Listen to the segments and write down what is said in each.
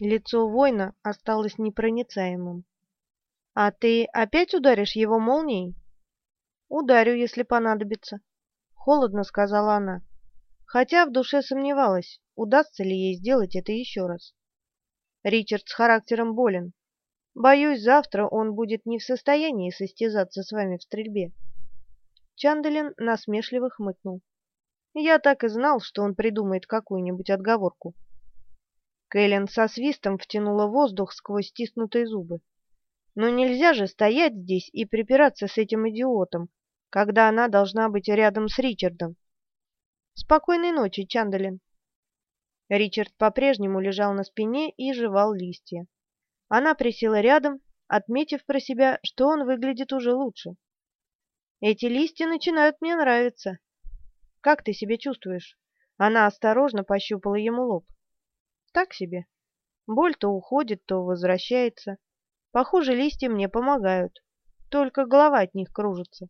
Лицо воина осталось непроницаемым. «А ты опять ударишь его молнией?» «Ударю, если понадобится», — холодно сказала она, хотя в душе сомневалась, удастся ли ей сделать это еще раз. Ричард с характером болен. Боюсь, завтра он будет не в состоянии состязаться с вами в стрельбе. Чанделин насмешливо хмыкнул. Я так и знал, что он придумает какую-нибудь отговорку. Кэлен со свистом втянула воздух сквозь стиснутые зубы. Но нельзя же стоять здесь и припираться с этим идиотом, когда она должна быть рядом с Ричардом. Спокойной ночи, Чандалин. Ричард по-прежнему лежал на спине и жевал листья. Она присела рядом, отметив про себя, что он выглядит уже лучше. Эти листья начинают мне нравиться. Как ты себя чувствуешь? Она осторожно пощупала ему лоб. Так себе. Боль то уходит, то возвращается. Похоже, листья мне помогают. Только голова от них кружится.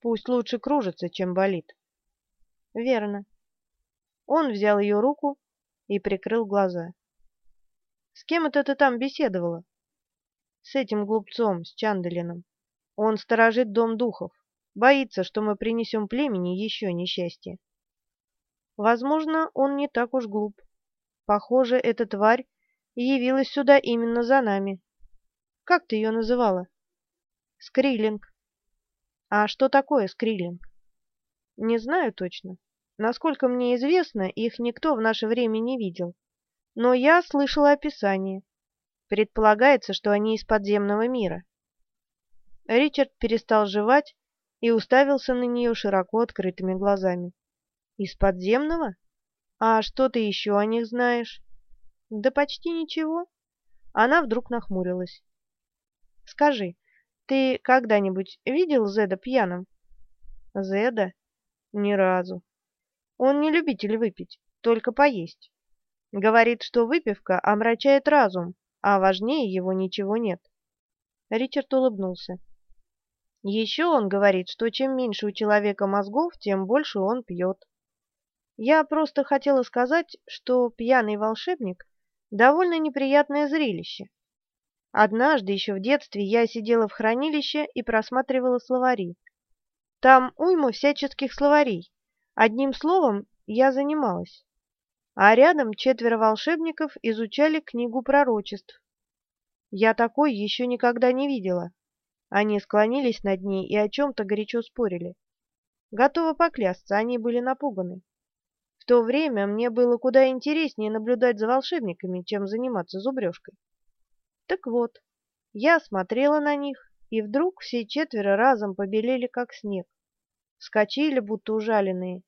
Пусть лучше кружится, чем болит. Верно. Он взял ее руку и прикрыл глаза. С кем это ты там беседовала? С этим глупцом, с Чанделином. Он сторожит дом духов. Боится, что мы принесем племени еще несчастье. Возможно, он не так уж глуп. Похоже, эта тварь явилась сюда именно за нами. Как ты ее называла? Скрилинг. А что такое скрилинг? Не знаю точно. Насколько мне известно, их никто в наше время не видел. Но я слышала описание. Предполагается, что они из подземного мира. Ричард перестал жевать и уставился на нее широко открытыми глазами. «Из подземного? А что ты еще о них знаешь?» «Да почти ничего». Она вдруг нахмурилась. «Скажи, ты когда-нибудь видел Зеда пьяным?» «Зеда? Ни разу. Он не любитель выпить, только поесть. Говорит, что выпивка омрачает разум, а важнее его ничего нет». Ричард улыбнулся. Еще он говорит, что чем меньше у человека мозгов, тем больше он пьет. Я просто хотела сказать, что пьяный волшебник — довольно неприятное зрелище. Однажды еще в детстве я сидела в хранилище и просматривала словари. Там уйма всяческих словарей. Одним словом, я занималась. А рядом четверо волшебников изучали книгу пророчеств. Я такой еще никогда не видела. Они склонились над ней и о чем-то горячо спорили. Готова поклясться, они были напуганы. В то время мне было куда интереснее наблюдать за волшебниками, чем заниматься зубрежкой. Так вот, я смотрела на них, и вдруг все четверо разом побелели, как снег. Вскочили, будто ужаленные,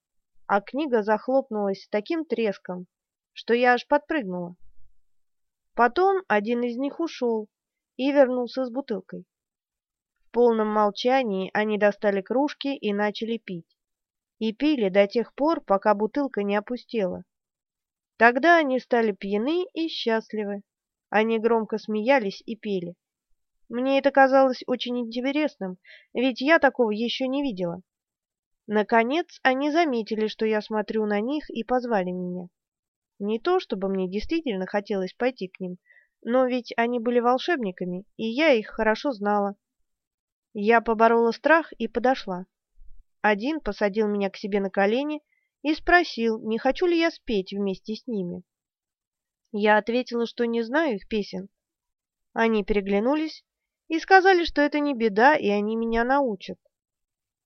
а книга захлопнулась с таким треском, что я аж подпрыгнула. Потом один из них ушел и вернулся с бутылкой полном молчании они достали кружки и начали пить. И пили до тех пор, пока бутылка не опустела. Тогда они стали пьяны и счастливы. Они громко смеялись и пели. Мне это казалось очень интересным, ведь я такого еще не видела. Наконец они заметили, что я смотрю на них, и позвали меня. Не то, чтобы мне действительно хотелось пойти к ним, но ведь они были волшебниками, и я их хорошо знала. Я поборола страх и подошла. Один посадил меня к себе на колени и спросил, не хочу ли я спеть вместе с ними. Я ответила, что не знаю их песен. Они переглянулись и сказали, что это не беда, и они меня научат.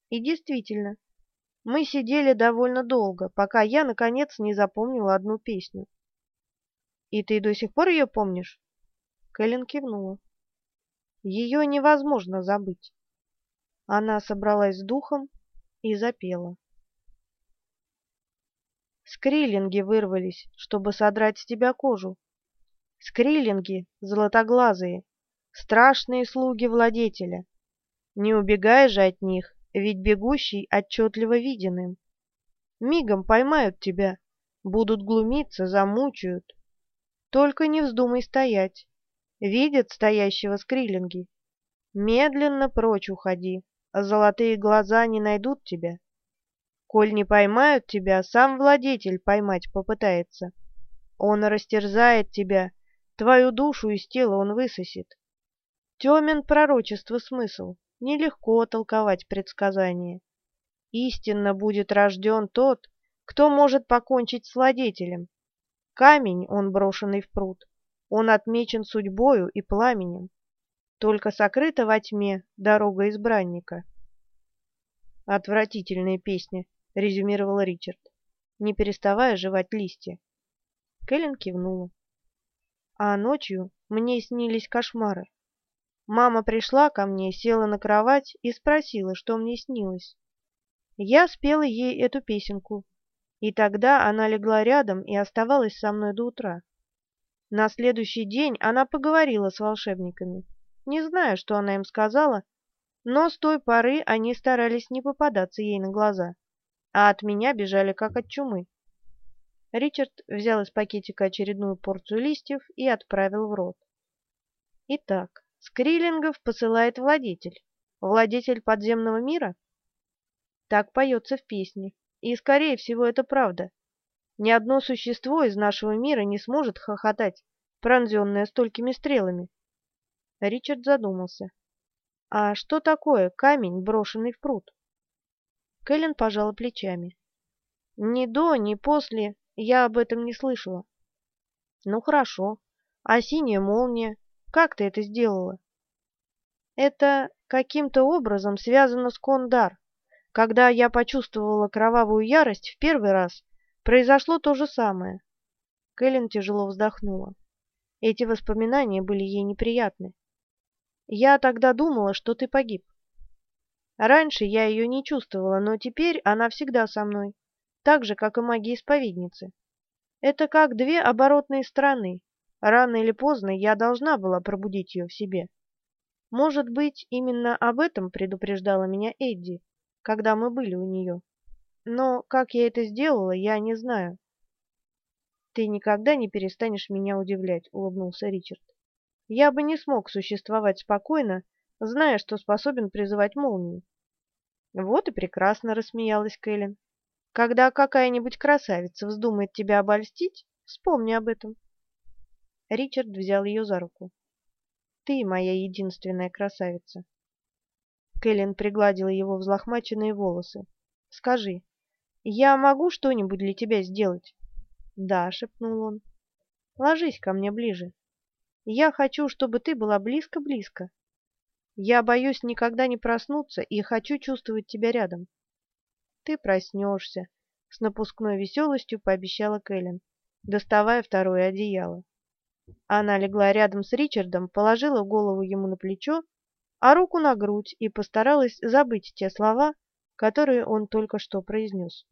И действительно, мы сидели довольно долго, пока я, наконец, не запомнила одну песню. «И ты до сих пор ее помнишь?» Кэлен кивнула. «Ее невозможно забыть. Она собралась с духом и запела. Скриллинги вырвались, чтобы содрать с тебя кожу. Скриллинги, золотоглазые, страшные слуги владетеля. Не убегай же от них, ведь бегущий отчетливо виден им. Мигом поймают тебя, будут глумиться, замучают. Только не вздумай стоять. Видят стоящего скриллинги. Медленно прочь уходи золотые глаза не найдут тебя. Коль не поймают тебя, сам владетель поймать попытается. Он растерзает тебя, Твою душу из тела он высосет. Темен пророчество смысл, нелегко толковать предсказание. Истинно будет рожден тот, кто может покончить с владетелем. Камень, он брошенный в пруд, он отмечен судьбою и пламенем. Только сокрыта во тьме дорога избранника. «Отвратительная песня», — резюмировал Ричард, не переставая жевать листья. Кэлен кивнула. А ночью мне снились кошмары. Мама пришла ко мне, села на кровать и спросила, что мне снилось. Я спела ей эту песенку, и тогда она легла рядом и оставалась со мной до утра. На следующий день она поговорила с волшебниками. Не знаю, что она им сказала, но с той поры они старались не попадаться ей на глаза, а от меня бежали как от чумы. Ричард взял из пакетика очередную порцию листьев и отправил в рот. Итак, Скриллингов посылает владетель. Владетель подземного мира? Так поется в песне. И, скорее всего, это правда. Ни одно существо из нашего мира не сможет хохотать, пронзенное столькими стрелами. Ричард задумался. А что такое камень, брошенный в пруд? Кэлен пожала плечами. Ни до, ни после я об этом не слышала. Ну хорошо. А синяя молния? Как ты это сделала? Это каким-то образом связано с Кондар. Когда я почувствовала кровавую ярость в первый раз, произошло то же самое. Кэлен тяжело вздохнула. Эти воспоминания были ей неприятны. Я тогда думала, что ты погиб. Раньше я ее не чувствовала, но теперь она всегда со мной, так же, как и маги-исповедницы. Это как две оборотные стороны. Рано или поздно я должна была пробудить ее в себе. Может быть, именно об этом предупреждала меня Эдди, когда мы были у нее. Но как я это сделала, я не знаю. «Ты никогда не перестанешь меня удивлять», — улыбнулся Ричард. Я бы не смог существовать спокойно, зная, что способен призывать молнии. Вот и прекрасно рассмеялась Кэлен. Когда какая-нибудь красавица вздумает тебя обольстить, вспомни об этом. Ричард взял ее за руку. Ты моя единственная красавица. Кэлен пригладила его взлохмаченные волосы. Скажи, я могу что-нибудь для тебя сделать? Да, шепнул он. Ложись ко мне ближе. Я хочу, чтобы ты была близко-близко. Я боюсь никогда не проснуться и хочу чувствовать тебя рядом. Ты проснешься, — с напускной веселостью пообещала Кэлен, доставая второе одеяло. Она легла рядом с Ричардом, положила голову ему на плечо, а руку на грудь и постаралась забыть те слова, которые он только что произнес.